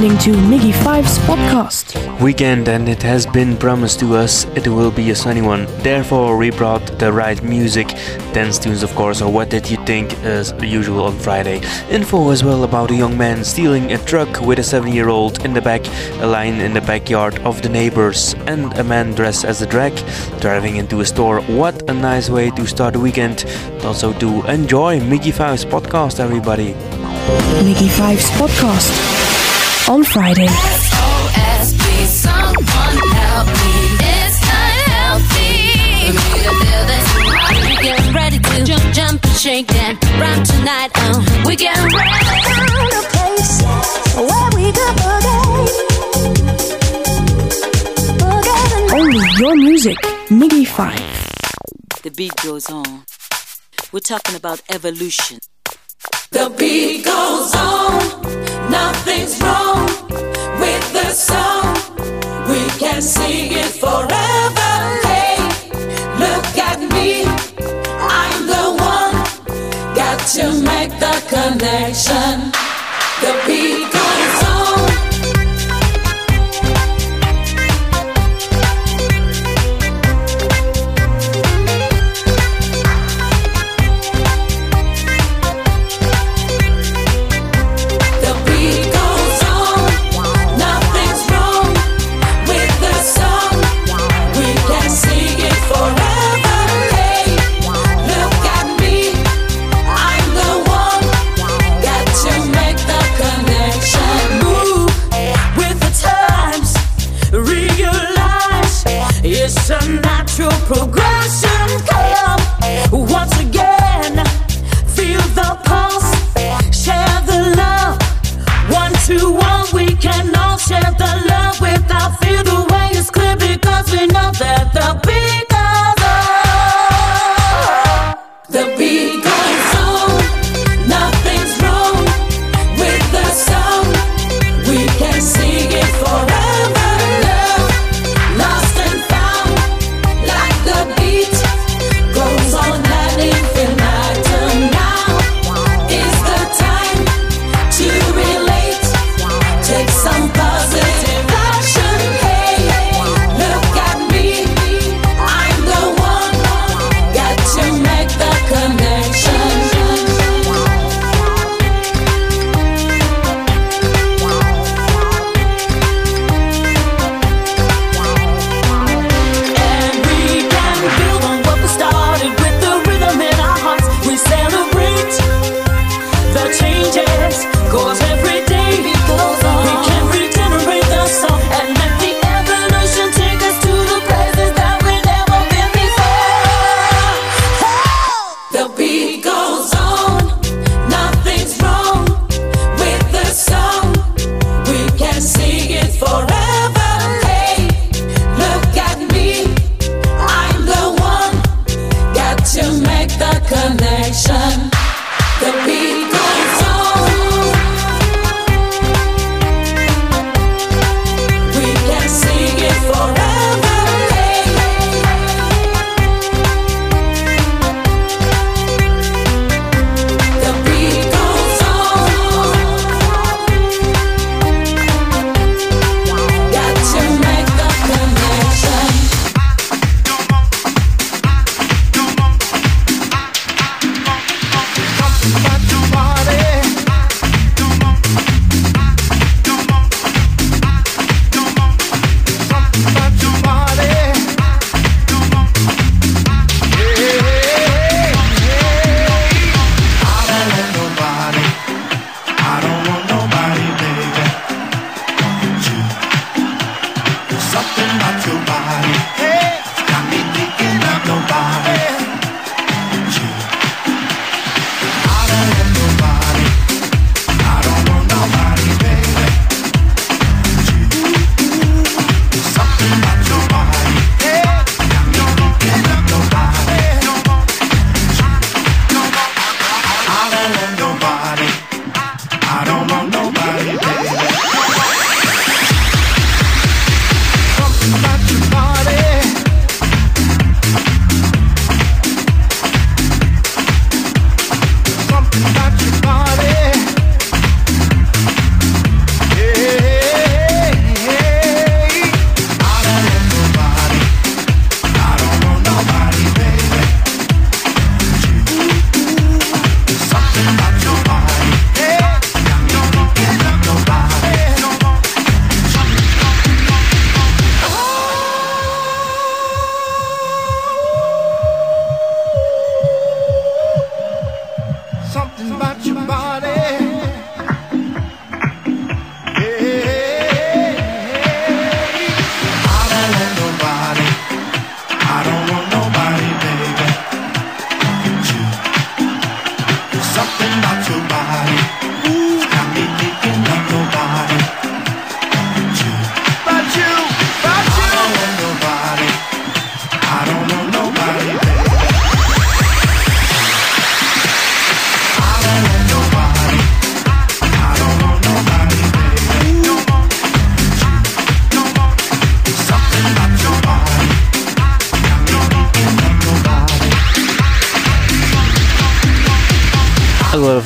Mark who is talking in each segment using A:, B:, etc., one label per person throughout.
A: listening to Miggy Five's podcast.
B: Weekend, and it has been promised to us it will be a sunny one. Therefore, we brought the right music, dance tunes, of course, or what did you think as usual on Friday. Info as well about a young man stealing a truck with a seven year old in the back, a line in the backyard of the neighbors, and a man dressed as a drag driving into a store. What a nice way to start the weekend. Also, to enjoy Miggy Five's podcast, everybody.
A: Miggy Five's podcast on Friday.
C: Shake that round tonight. Oh, we get
D: place where we boogie.
A: Only your music, Miggy Five.
E: The beat goes on. We're talking about evolution.
F: The beat goes on, nothing's wrong with the song. We can sing it forever. Hey, look at me, I'm the one. Got to make the connection. The beat goes on.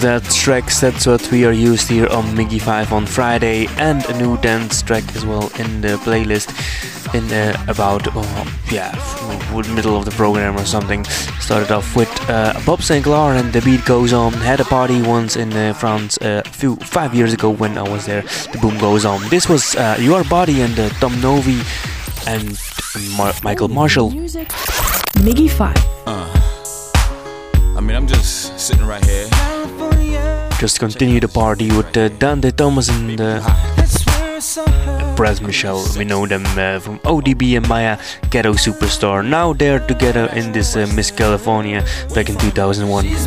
B: Lot of that tracks. That's what we are used here on Miggy 5 on Friday, and a new dance track as well in the playlist in uh, about oh, yeah middle of the program or something. Started off with uh, Bob Sinclar and the beat goes on. Had a party once in uh, France a few five years ago when I was there. The boom goes on. This was uh, Your Body and uh, Tom Novy and Mar- Michael Marshall.
A: Music. Miggy 5.
G: I mean, I'm just sitting right here.
B: Just continue the party with uh, Dante Thomas and uh, Pras Michel. We know them uh, from ODB and Mya Ghetto Superstar. Now they're together in this uh, Miss California back in 2001.
H: She's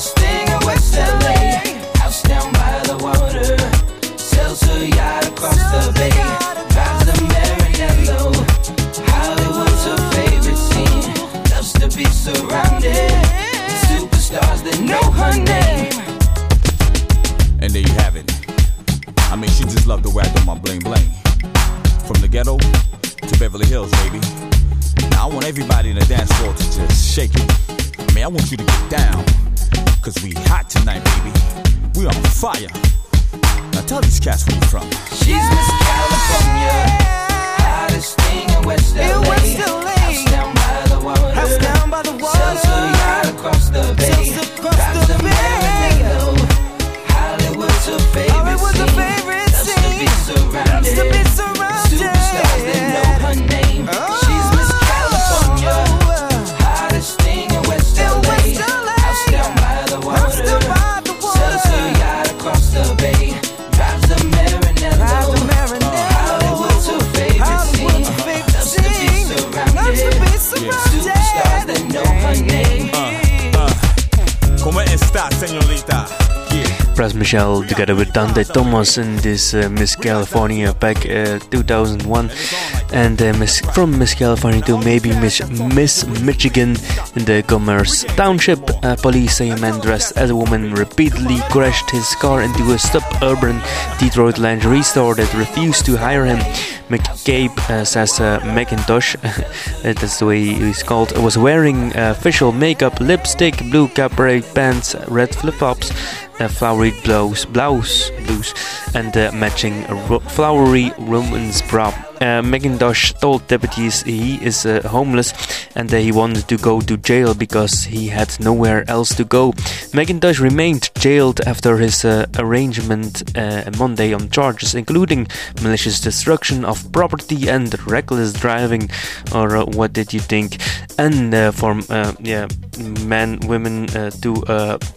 H: hottest thing in West LA. House down by the water, sails her yacht across the bay. Drives a Maranello. Hollywood's her favorite scene. Loves to be surrounded with superstars that know her name.
G: And there you have it. I mean, she just loved the way I do my bling bling. From the ghetto to Beverly Hills, baby. Now I want everybody in the dance floor to just shake it. I mean, I want you to get down. Cause we hot tonight, baby. We on fire. Now tell these cats where you from.
H: She's Miss California, hottest thing in West LA. House down by the water, house down by the water. Sails her yacht across the bay, drives a Maranello. Hollywood's her favorite scene. Loves to be surrounded,
G: ¿Cómo señorita? Yeah.
B: Michel together with Dante Thomas in this uh, Miss California back uh, 2001 and uh, Miss, from Miss California to maybe Miss, Miss Michigan in the Commerce Township. Uh, police say a man dressed as a woman repeatedly crashed his car into a suburban Detroit lingerie store that refused to hire him. McCabe uh, says uh, McIntosh, that's the way he's called, was wearing uh, facial makeup, lipstick, blue capri pants, red flip flops, a flowery blouse, blouse, blues, and uh, matching ro- flowery woman's bra. Uh, McIntosh told deputies he is uh, homeless and uh, he wanted to go to jail because he had nowhere else to go. McIntosh remained jailed after his uh, arraignment uh, Monday on charges including malicious destruction of property and reckless driving. Or uh, what did you think? And uh, uh, yeah, men, women to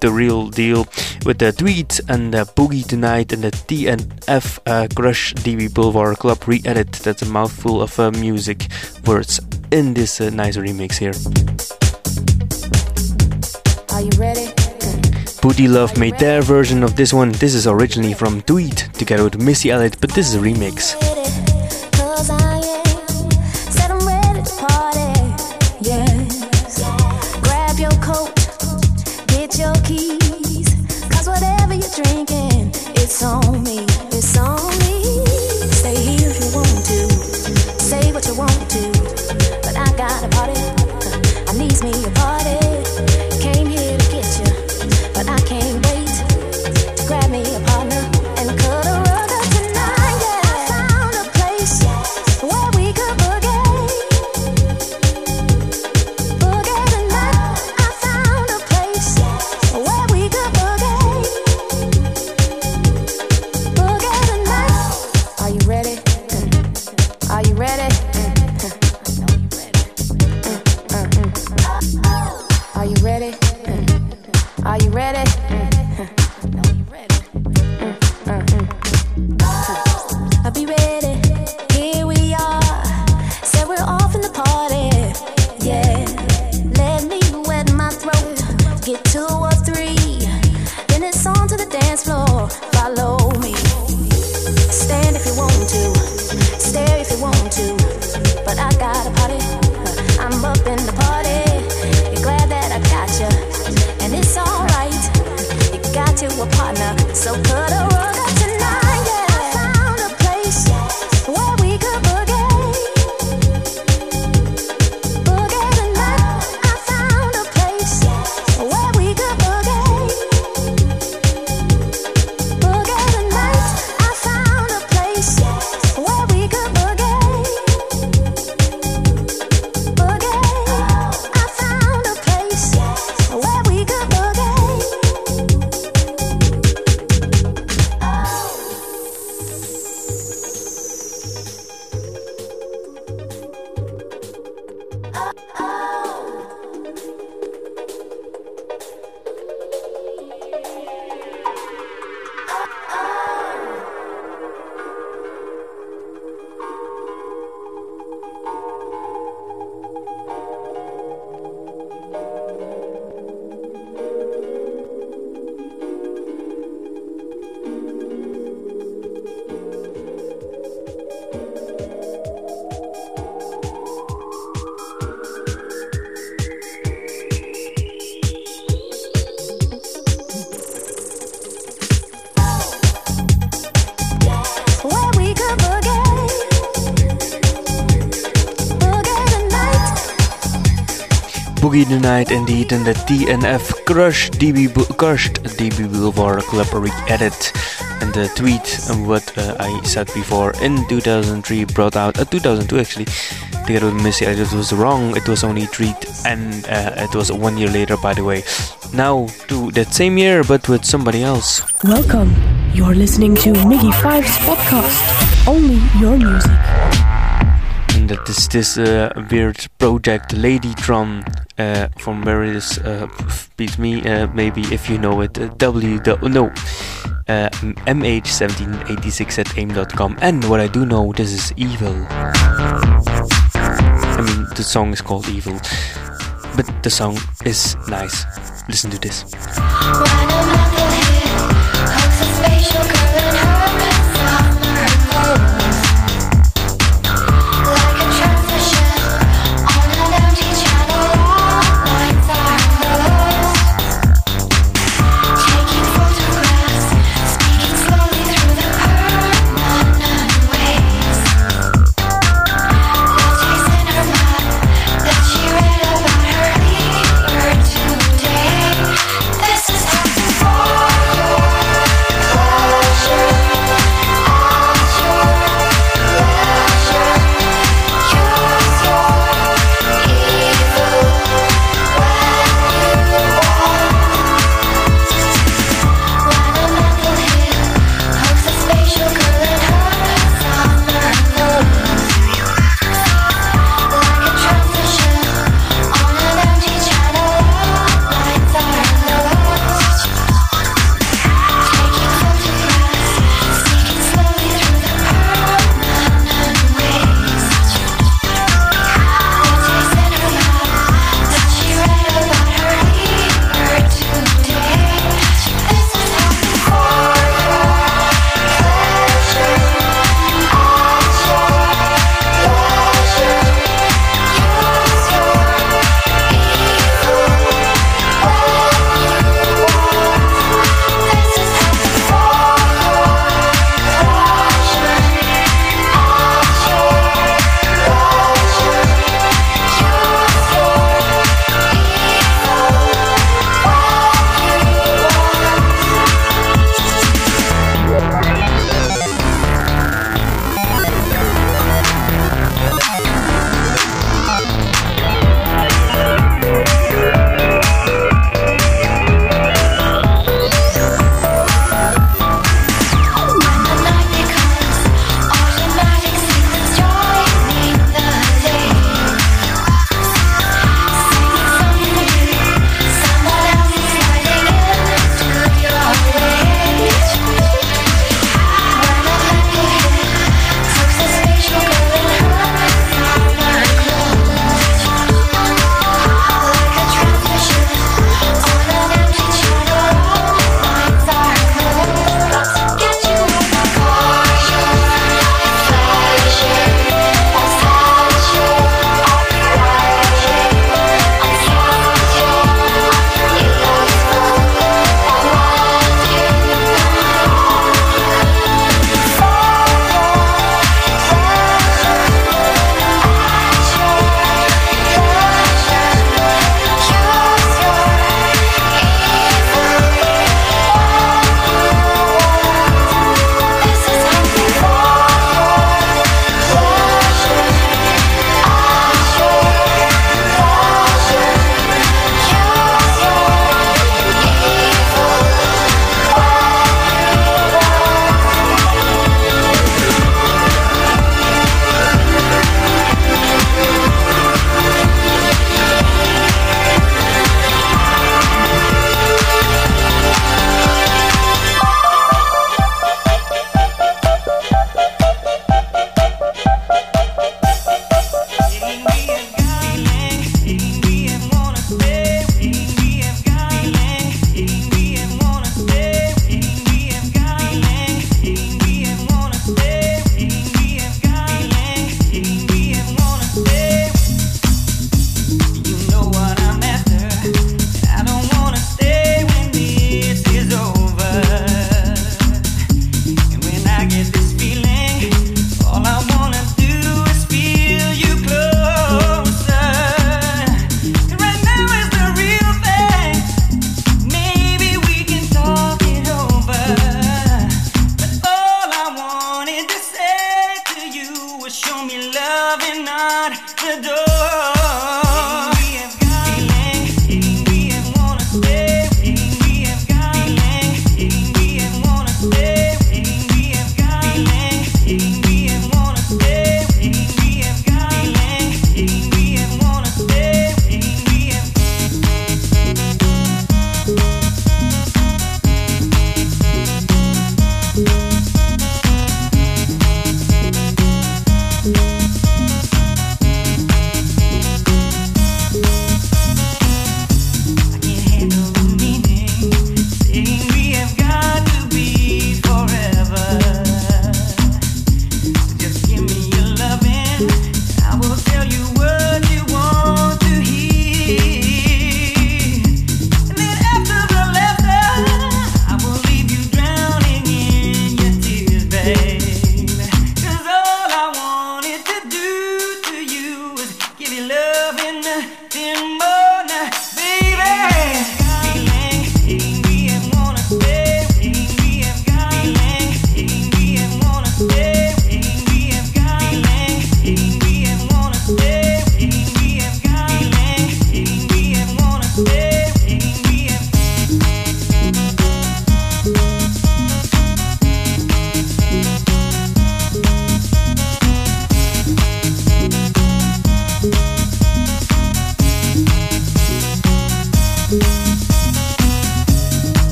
B: the real deal with the tweet and uh, boogie tonight and the TNF Crush DB Boulevard Club re-edit. That's a mouthful of uh, music words in this uh, nice remix here.
I: Booty Luv made their version of this one. This is originally from Tweet together with Missy Elliott, but this is a remix. Boogie the Night indeed and the TNF Crush DB Crushed DB Boulevard Club re-edit and the tweet and what uh, I said before in 2003 brought out uh, 2002 actually together with Missy Elliott was wrong it was only tweet and uh, it was one year later by the way. Now to that same year but with somebody else.
A: Welcome. You're listening to Miggy Five's podcast. Only your music
I: and that is this uh, weird project Ladytron uh, from various uh, beats me uh, maybe if you know it uh, w no uh, mh1786 at aim.com and what I do know this is evil. I mean the song is called evil but the song is nice. Listen to this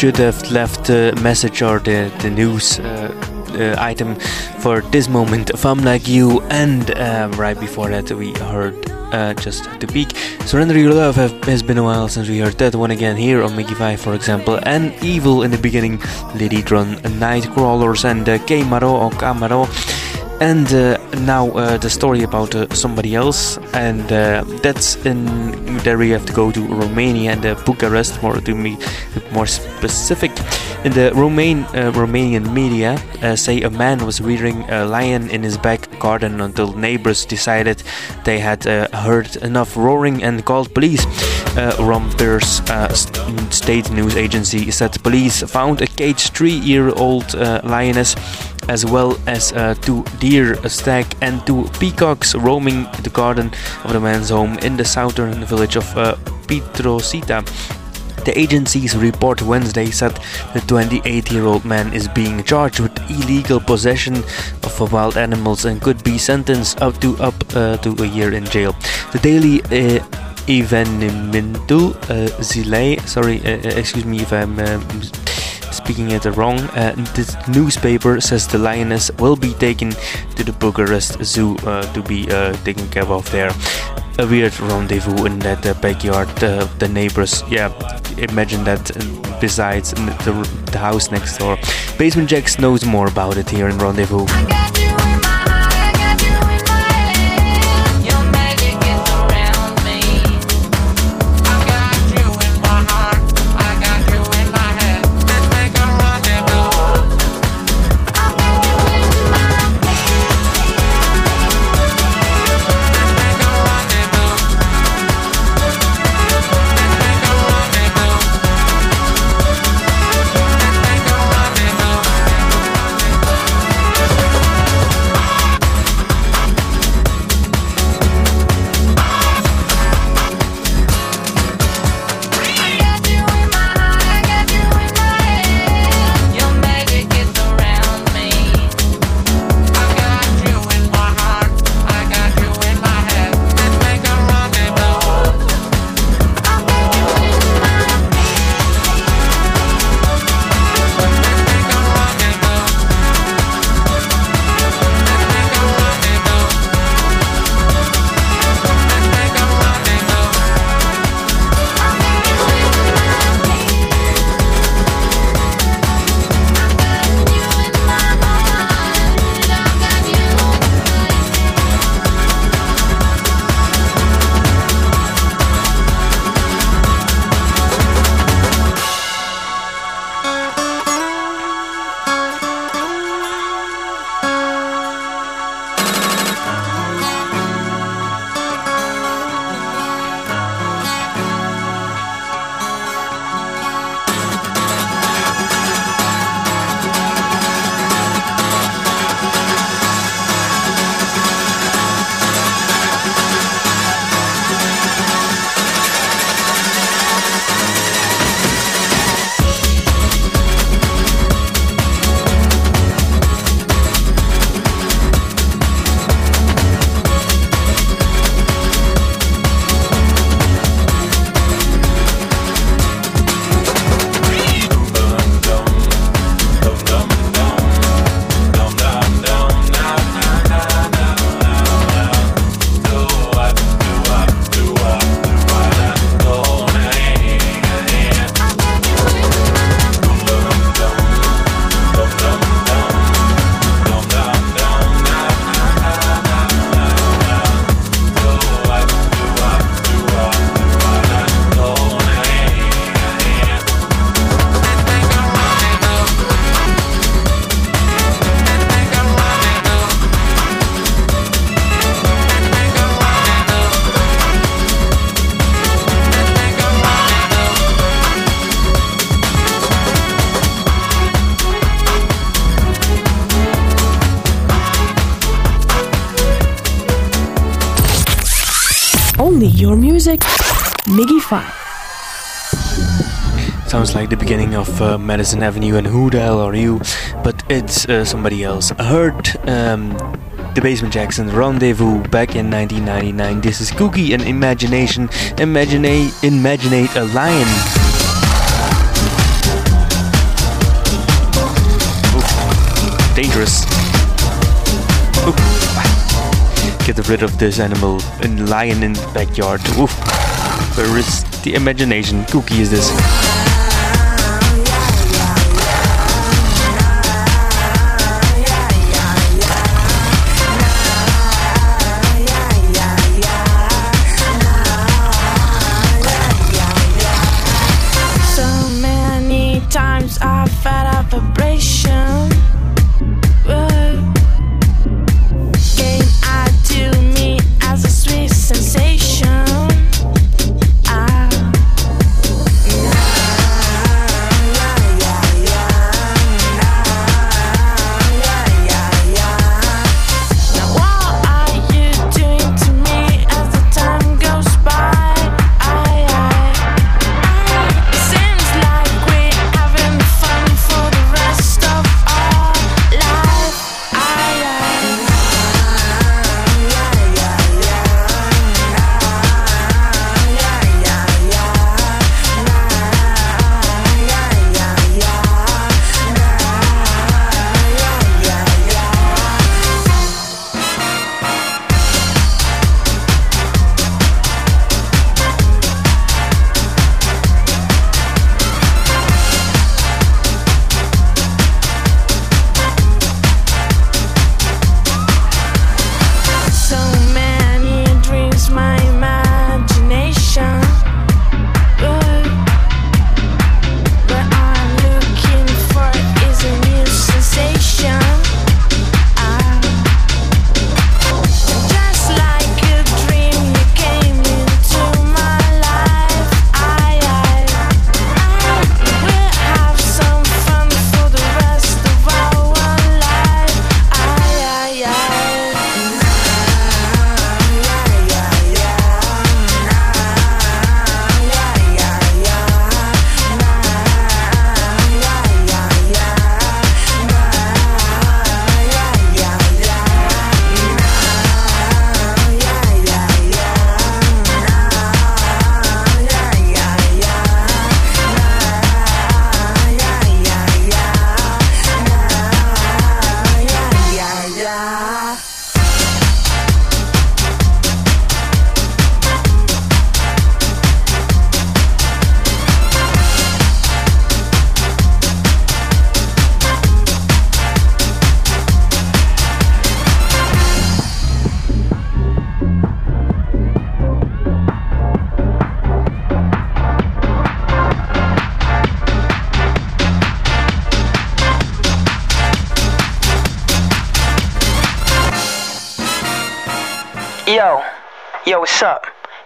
B: should have left the message or the, the news uh, uh, item for this moment. If I'm like you, and um, right before that, we heard uh, just the peak. Surrender Your Love have, has been a while since we heard that one again here on Miggy 5, for example. And Evil in the beginning, Ladytron, Night Crawlers, and uh, or Kamaro. And uh, now uh, the story about uh, somebody else, and uh, that's in there we have to go to Romania and uh, Bucharest, more to be more specific. In the uh, Romanian media, uh, say a man was rearing a lion in his back garden until neighbors decided they had heard enough roaring and called police. Uh, Rompres st- state news agency said police found a caged three-year-old lioness as well as uh, two deer, a stag, and two peacocks roaming the garden of the man's home in the southern village of uh, Petrosita. The agency's report Wednesday said the 28 year old man is being charged with illegal possession of wild animals and could be sentenced up to up uh, to a year in jail. The Daily uh, uh, Zilei, sorry, uh, uh, excuse me if I'm um, speaking it wrong. Uh, the newspaper says the lioness will be taken to the Bucharest Zoo uh, to be uh, taken care of there. A weird rendezvous in that uh, backyard. Uh, the neighbors, yeah, imagine that. Besides the, the house next door, Basement Jaxx knows more about it here in Rendezvous. Sounds like the beginning of uh, Madison Avenue and Who the Hell Are You? But it's uh, somebody else. I heard um, the Basement Jackson Rendezvous back in 1999. This is Cookie and Imagination. Imagine, imagine a lion.
J: dangerous. Get rid of this animal and lion in the backyard. Where is the imagination? Cookie is this.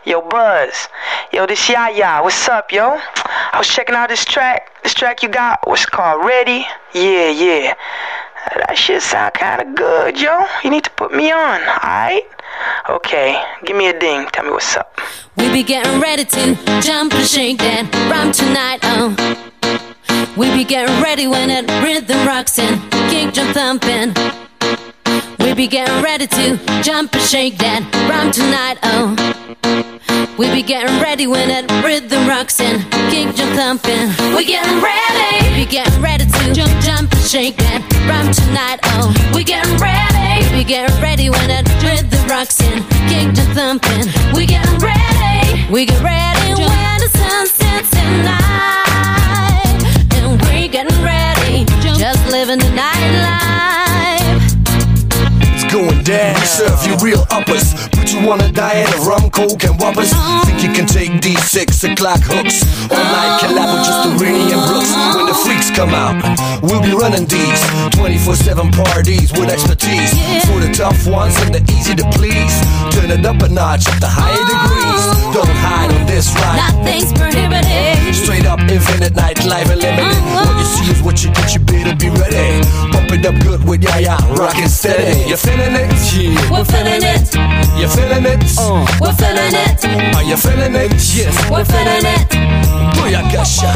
K: Yo, Buzz. Yo, this Yaya. What's up, yo? I was checking out this track. This track you got, was called? Ready? Yeah, yeah. That shit sound kinda good, yo. You need to put me on, alright? Okay, give me a ding. Tell me what's up.
L: We be getting ready to jump and shake that rhyme tonight, oh. We be getting ready when that rhythm rocks and kick drum thumping. We be getting ready to jump and shake that rhyme tonight, oh. We be getting ready when that rhythm rocks and kick drum thumping. We getting ready. We be getting ready to jump, jump and shake that rhyme tonight, oh. We getting ready. We getting ready when that rhythm rocks and kick drum thumping. We getting ready. We get ready when the sun sets at night, and we getting ready, just living the nightlife.
M: We serve you real uppers. Put you on a diet of rum, coke, and whoppers. Think you can take these six o'clock hooks? All night collab with just the Rini and Brooks. When the freaks come out, we'll be running these 24 7 parties with expertise. For the tough ones and the easy to please. Turn it up a notch at the higher oh. degrees. Don't hide on this ride.
L: Nothing's prohibited.
M: Straight up infinite nightlife unlimited. Uh-huh. What you see is what you get, you better be ready. Pump it up good with Yaya, rockin' steady. You feeling it? Yeah.
L: We're feeling it.
M: You feeling it? Uh.
L: We're feeling it.
M: Are you feeling it? Yes.
L: We're feeling it.
M: Booyakasha.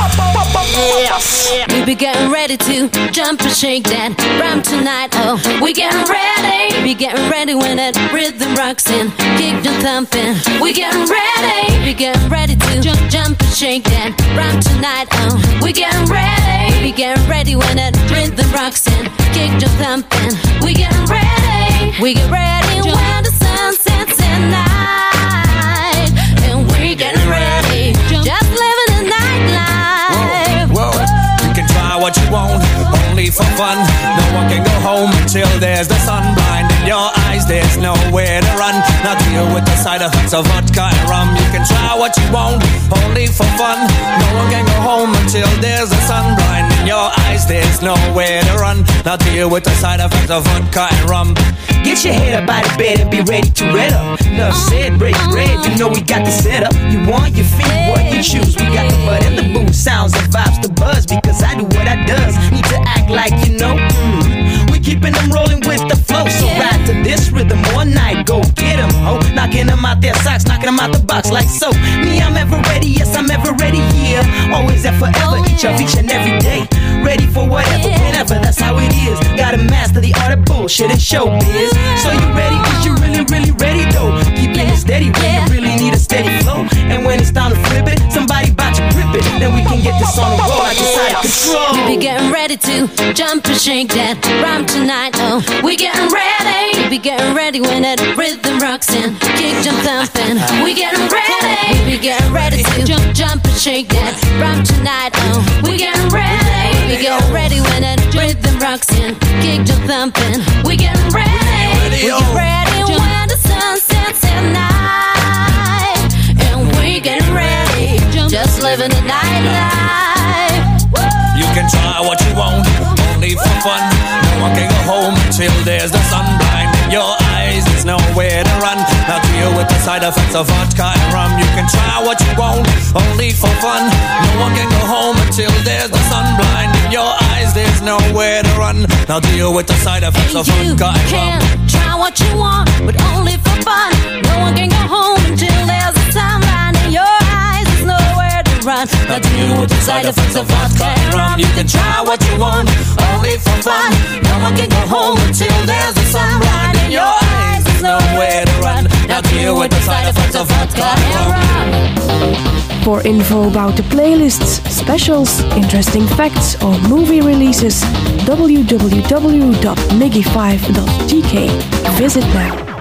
L: We be getting ready to jump and shake that rhyme tonight. Oh, we getting ready. We be getting ready when that rhythm rocks in, kick and thumping. We getting ready. We be getting
N: getting ready to jump, jump and shake that rhyme tonight. Oh, we getting ready. We getting ready when that rhythm rocks in. Kick the thumping. We getting ready. We get ready when the sun sets at night. And we getting ready. Just living the nightlife.
G: Whoa, you can try what you want, only for fun. No one can go home until there's the sun your eyes. There's nowhere to run. Now deal with the side effects of vodka and rum. You can try what you want, only for fun. No one can go home until there's a sun blinding your eyes. There's nowhere to run. Now deal with the side effects of vodka and rum.
H: Get your head up out of bed and be ready to red up. Enough said, break bread. You know we got the setup. You want your feet, what you choose. We got the bud and the booze, sounds and vibes, the buzz. Because I do what I does. Need to act like you know. Mm. Keeping them rolling with the flow. So ride to this rhythm one night. Go get them, ho. Knocking them out their socks, knocking them out the box like so. Me, I'm ever ready. Yes, I'm ever ready. Yeah, always and forever. Oh, each of each and every day. Ready for whatever, whenever. That's how it is. Gotta master the art of bullshit and showbiz. So you ready? Is you really, really ready though? Keeping it steady when you really need a steady flow. And when it's time to flip it, somebody about to it. Then we can get this on the road like it's out of control.
N: We be getting ready to jump and shake that rhyme tonight. Oh, we getting ready. We be getting ready when that rhythm rocks in. Kick, jump, thumping. We getting ready. We be getting ready to jump, jump and shake that rhyme tonight. Oh, we getting ready. We be getting ready when that rhythm rocks in. Kick, jump, thumping. We getting ready.
G: Can try what you want, only for fun. No one can go home until there's the sun blinding your eyes. There's nowhere to run. Now deal with the side effects of vodka and rum. You can try what you want, only for fun. No one can go home until there's the sun blinding your eyes. There's nowhere to run. Now deal with the side effects of
N: You
G: vodka and rum.
N: can try what you want, but only for fun. No one can go home until there's a sunlight run. Now deal with the side effects of vodka and rum. You can try what you want, only for fun. No one can go home until there's a sunlight in your eyes. There's nowhere to run. Now deal with the side effects of vodka and rum.
A: For info about the playlists, specials, interesting facts, or movie releases, www.miggy5.gk. Visit now.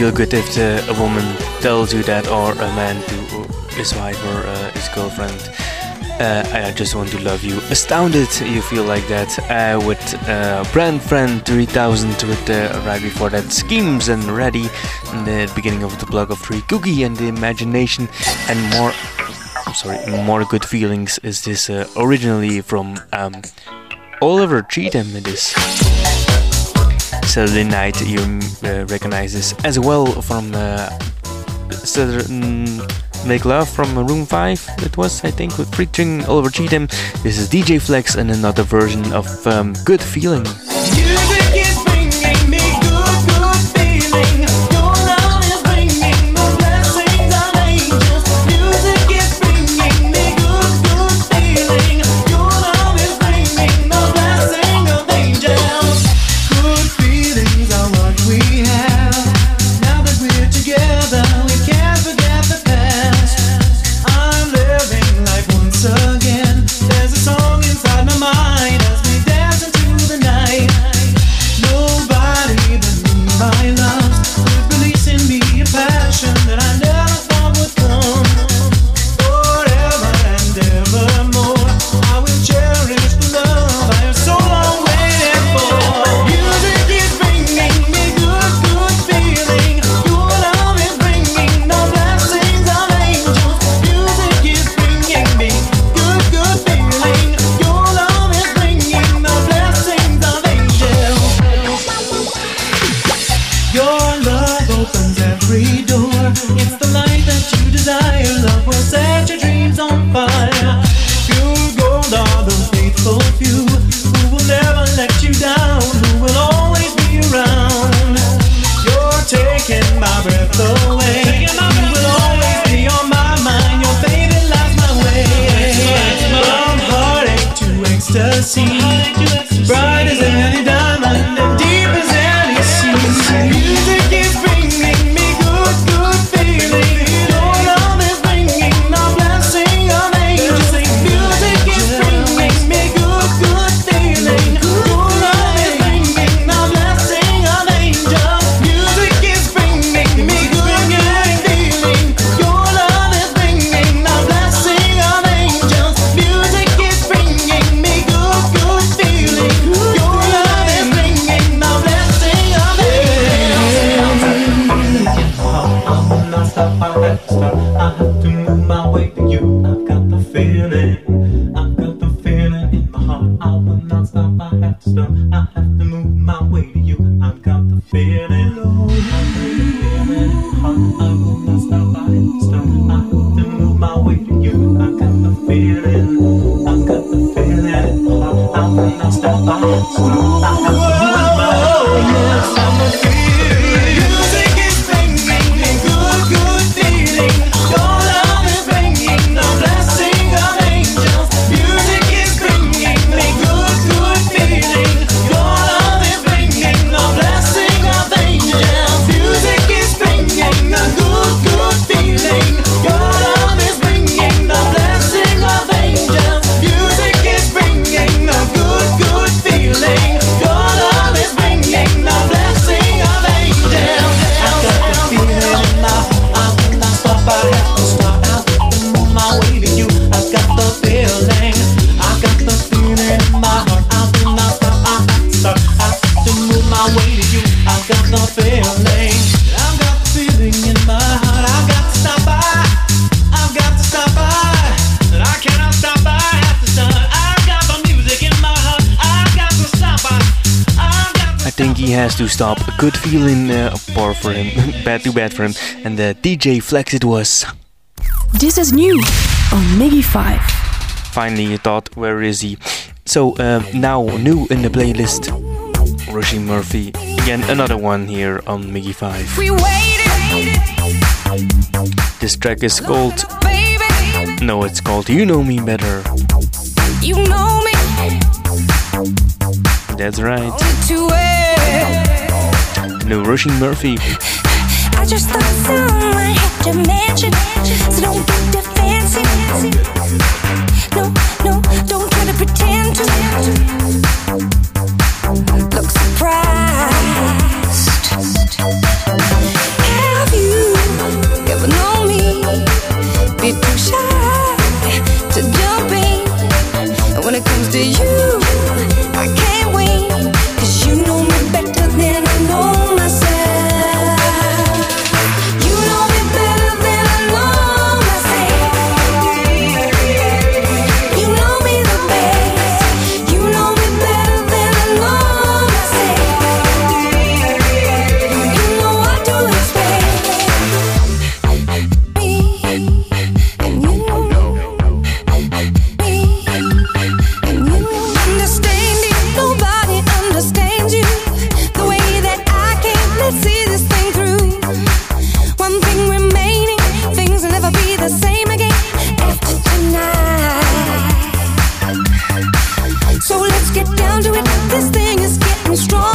O: feel
B: good if a woman tells you that, or a man to his wife or uh, his girlfriend. Uh, I just want to love you. Astounded, you feel like that. Uh, with uh, Brand Friend 3000, with right before that, Schemes and Ready, in the beginning of the block of Free Cookie and the Imagination, and more. I'm sorry, more good feelings. Is this uh, originally from um, Oliver Cheatham? It is. Saturday night. You uh, recognize this as well from uh, mm, Make Love from Room 5, it was, I think, with featuring Oliver Cheatham. This is DJ Flex and another version of um, Good Feeling.
O: desire to stop. Good feeling,
B: uh, poor for him. bad, too bad for him. And uh, the DJ Flex it was.
A: This is new on Miggy 5.
B: Finally, you thought, where is he? So uh, now, new in the playlist, Roisin Murphy. Again, another one here on Miggy 5.
P: We waited.
B: This track is called. No, it's called You Know Me Better.
P: You know me.
B: That's right
P: when it comes to you, So let's get down to it. This thing is getting stronger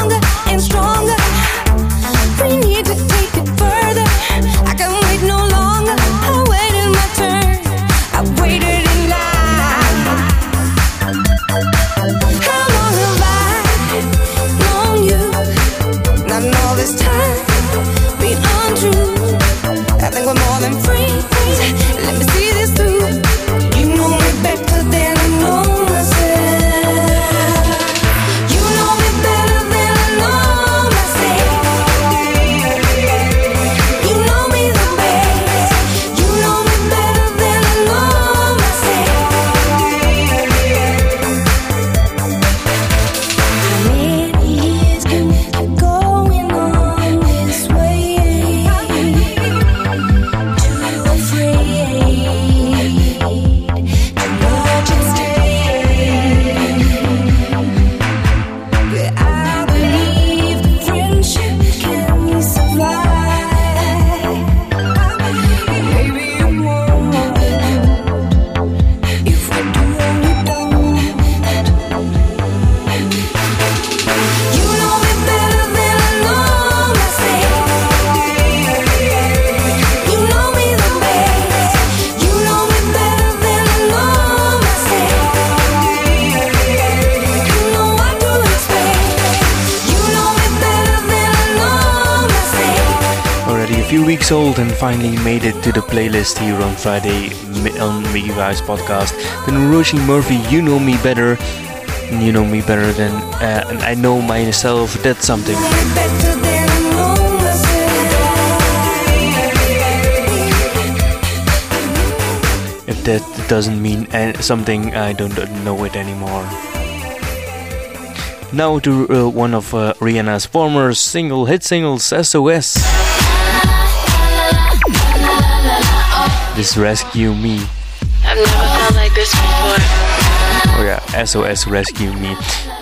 B: playlist here on Friday on Miggy Vibes podcast. Then Roisin Murphy, You Know Me Better. You know me better than uh, and I know myself. That's something. If that doesn't mean something, I don't know it anymore. Now to uh, one of uh, Rihanna's former single hit singles, SOS. This Rescue Me.
J: I've never felt like this before.
B: Oh yeah, SOS Rescue Me.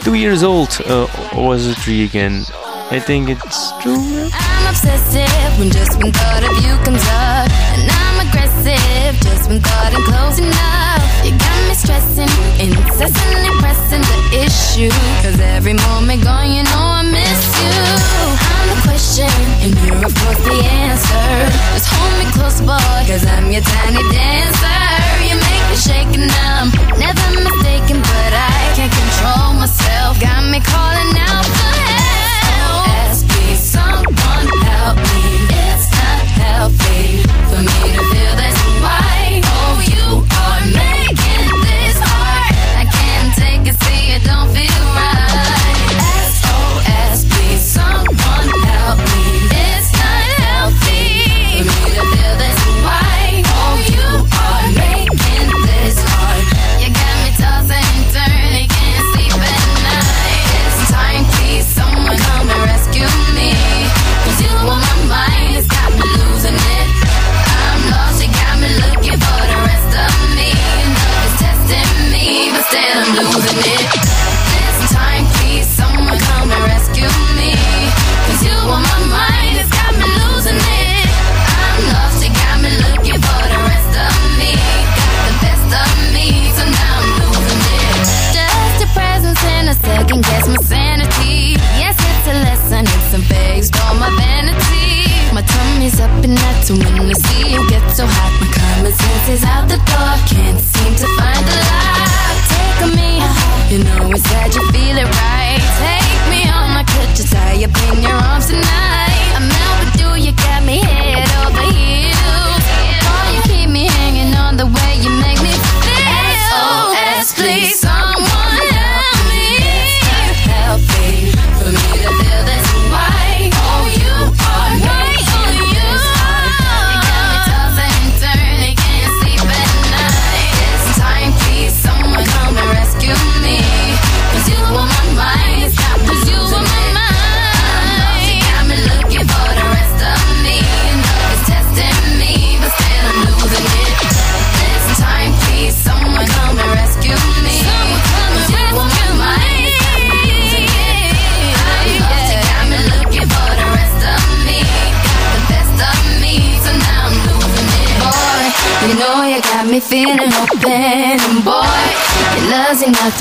B: Two years old, uh, was it three again? I think it's true.
C: I'm obsessive when just one thought of you comes up. And I'm aggressive just when thought close enough. You got me stressing, incessantly pressing the issue. Cause every moment gone, you know I miss you. I'm the question, and you're of course the answer. Just hold me close, boy, cause I'm your tiny dancer. You make me shake and numb, never mistaken, but I can't control myself. Got me calling out for help. Please someone help me. It's not healthy for me to feel this glasses out the door, can't seem to find the light. Take me, you know it's sad you feel it right. Take me on my kitchen side.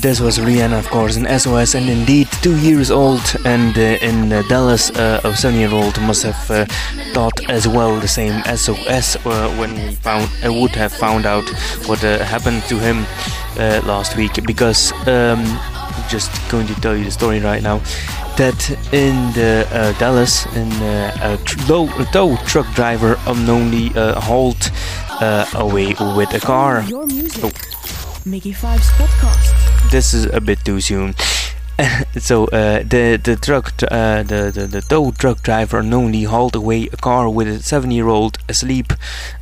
C: this
B: was Rihanna, of course, in SOS, and indeed two years old. And uh, in uh, Dallas, uh, a seven-year-old must have uh, thought as well the same SOS uh, when he found uh, would have found out what happened to him last week. Because um, I'm just going to tell you the story right now. That in the uh, Dallas, in uh, a, low, tow truck driver unknowingly uh, hauled away with a car. Oh
A: Miggy Five's podcast.
B: This is a bit too soon. so uh, the the truck uh, the, the the tow truck driver unknowingly hauled away a car with a seven-year-old asleep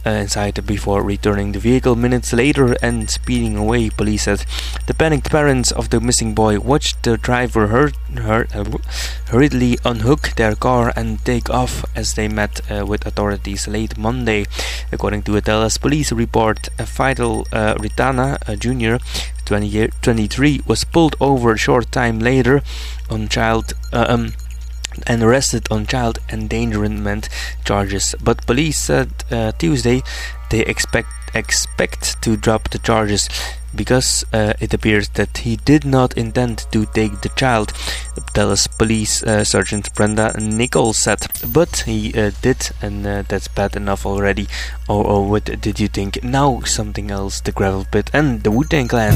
B: uh, inside before returning the vehicle minutes later and speeding away. Police said the panicked parents of the missing boy watched the driver hur- hur- hurriedly unhook their car and take off as they met uh, with authorities late Monday, according to a Dallas police report. A Fidel uh, Ritana Jr. 20 year, 23 was pulled over a short time later on child uh, um, and arrested on child endangerment charges. But police said uh, Tuesday they expect expect to drop the charges because uh, it appears that he did not intend to take the child. Dallas Police uh, Sergeant Brenda Nichols said, but he uh, did, and uh, that's bad enough already. Or, or what did you think? Now something else: the Gravel Pit and the Wu Tang Clan.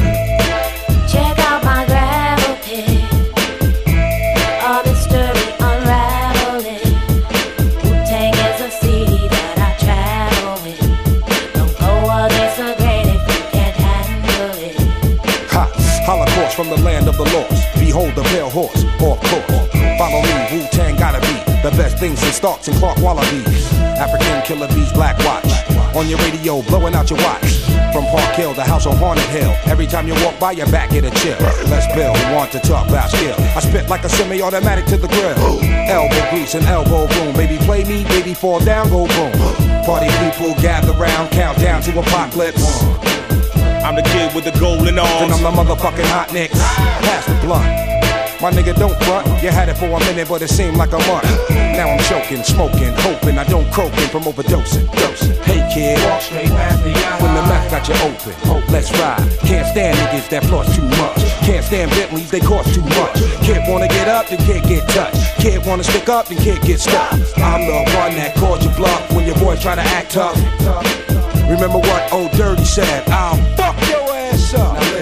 Q: From the land of the lost. Behold the pale horse, off course. Follow me, Wu Tang gotta be the best things in Starks and Clark Wallabees. African killer bees, Black Watch. On your radio, blowing out your watch. From Park Hill, the house on Haunted Hill. Every time you walk by, your back get a chill. Let's build, want to talk about skill. I spit like a semi-automatic to the grill. Elbow grease and elbow boom. Baby, play me, baby, fall down, go boom. Party people gather round, count down to apocalypse.
G: I'm the kid with the golden arms.
Q: Then I'm the motherfucking hot nicks. Pass the blunt. My nigga, don't front. You had it for a minute, but it seemed like a month. Now I'm choking, smoking, hoping I don't croaking from overdosing. Dosing. Hey kid, walk straight past the When the mouth got you open, let's ride. Can't stand niggas that floss too much. Can't stand Bentleys, they cost too much. Kid wanna get up, then can't get touched. Kid wanna stick up, then can't get stuck. I'm the one that called you bluff when your boy try to act tough. Remember what old Dirty said? I'll fuck your ass up.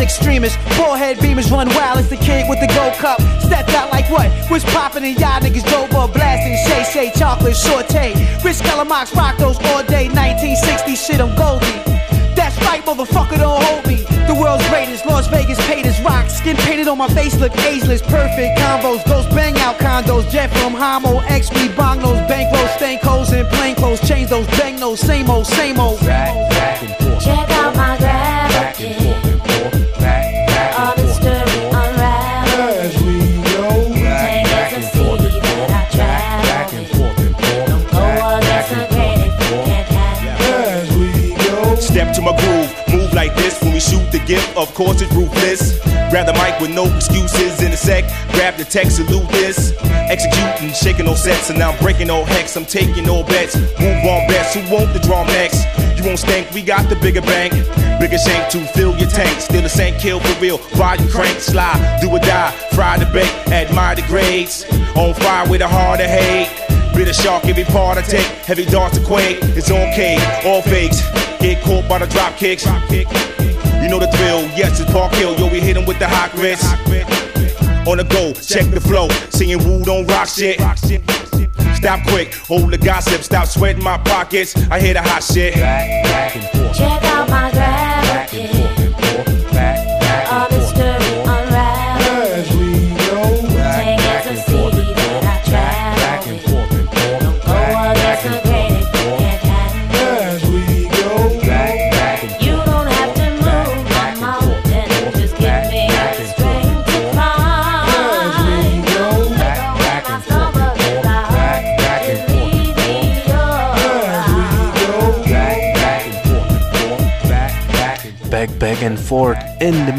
R: Extremists. Forehead beamers run wild as the kid with the gold cup. Stepped out like what? Was popping and y'all niggas drove up blasting. Shay Shay chocolate saute. Rich Calamox rock those all day. 1960 shit, I'm Goldie. That's right, motherfucker, don't hold me. The world's greatest, Las Vegas paid as rock. Skin painted on my face, look ageless. Perfect combos, those bang out condos. Jet from Homo, XP, bong those bankrolls, stank holes, and plain clothes. Change those bang those, same old, same old.
D: Check out my gravel
G: to my groove, move like this when we shoot the gift. Of course, it's ruthless. Grab the mic with no excuses in a sec. Grab the text, salute this. Executing, shaking no sets, and now I'm breaking no hex. I'm taking no bets. Move on best. Who want the drum next? You won't stink, we got the bigger bank. Bigger shank to fill your tank. Still the same kill for real. Volume crank, slide, do or die. Fry the bait, admire the grades. On fire with a heart of hate. Bitter shark, every part I take. Heavy darts to quake. It's okay, all fakes. Get caught by the drop kicks.
Q: You know the drill, yes, it's Park Hill. Yo, we hit 'em with the hot grits. On the go, check the flow. Singing woo, don't rock shit. Stop quick, hold the gossip, stop sweating my pockets. I hear the hot shit.
D: Check out my gravity.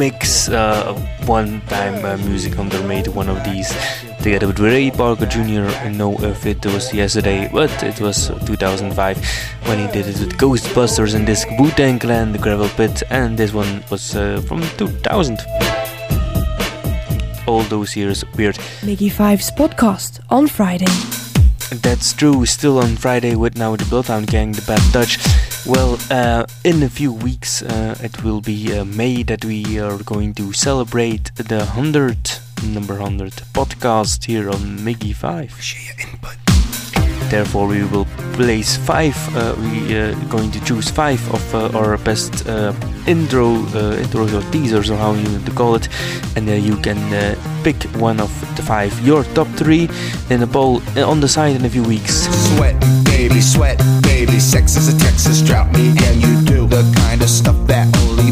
B: Mix. Uh, one time uh, Music Hunter made one of these together with Ray Parker Jr. I know if it was yesterday, but it was 2005 when he did it with Ghostbusters and this Wu Tang Clan, the Gravel Pit, and this one was uh, from 2000. All those years, weird.
A: Miggy Five's podcast on Friday.
B: That's true. Still on Friday with now the Bloodhound Gang, the Bad Touch. Well, uh, in a few weeks, uh, it will be uh, May that we are going to celebrate the 100, number 100 podcast here on Miggy 5. Therefore, we will place five. Uh, we are going to choose five of uh, our best uh, intro, uh, intros or teasers, or how you want to call it, and uh, you can uh, pick one of the five, your top three, in a poll uh, on the side in a few weeks.
S: Sweat, baby, sweat, baby. Sex is a Texas drought, me and you do the kind of stuff that only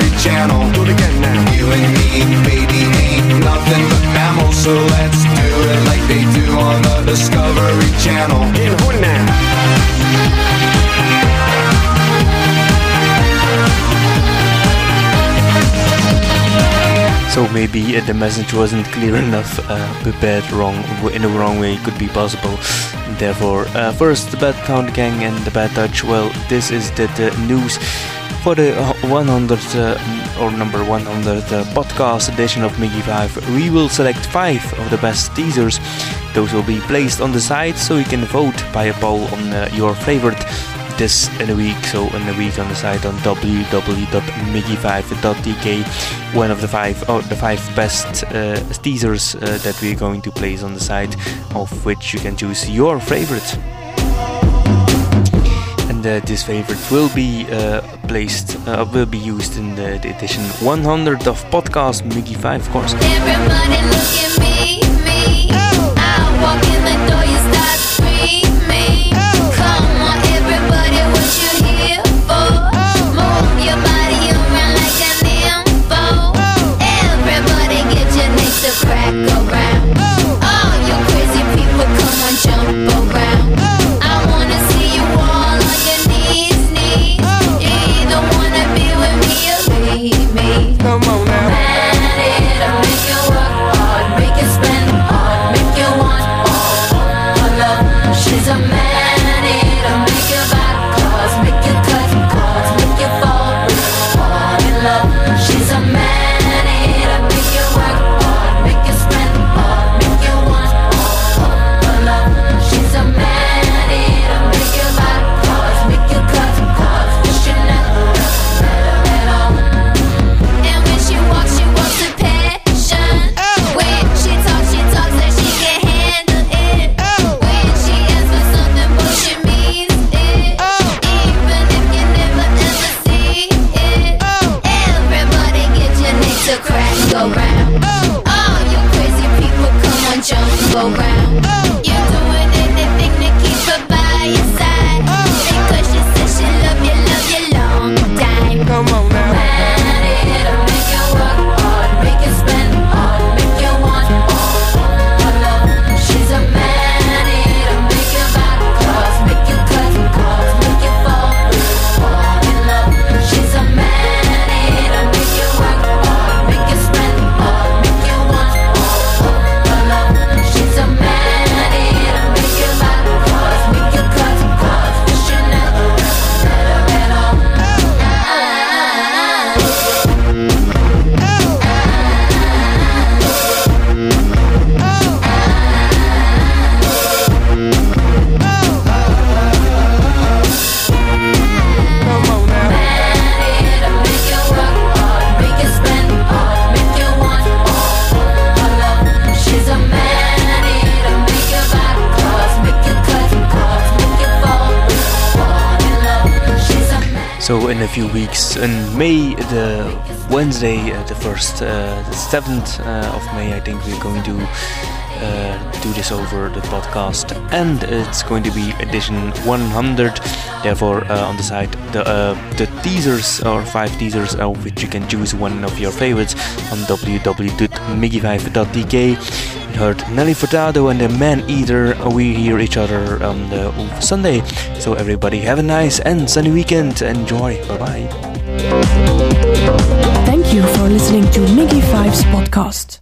S: Discovery Channel. Do it again now. You and me, baby, ain't nothing but mammals, so let's do it like they do on the Discovery Channel. Now. So
B: maybe uh, the message wasn't clear enough, uh, prepared wrong in the wrong way could be possible. Therefore, uh, first the Bad Count Gang and the Bad Touch. Well, this is the, the news for the uh, 100 uh, or number 100 uh, podcast edition of Miggy 5. We will select five of the best teasers
C: Those will be placed on the site so you can vote by a poll on uh, your favorite this in a week. So in a week on the site on www.miggy5.dk, one of the five oh, the five best uh, teasers uh, that we're going to place on the site, of which you can choose your favorite. And uh, this favorite will be uh, placed, uh, will be used in the, the edition 100 of podcast Miggy 5, of course. 7th uh, of May, I think we're going to. Uh, do this over the podcast. And it's going to be edition 100 therefore uh, on the side the uh, the teasers or five teasers uh, of which you can choose one of your favorites on www.miggy5.dk we heard Nelly Furtado and the Man Eater. We hear each other on the Sunday. So everybody have a nice and sunny weekend. Enjoy. Bye bye
A: Thank you for listening to Miggy Five's podcast.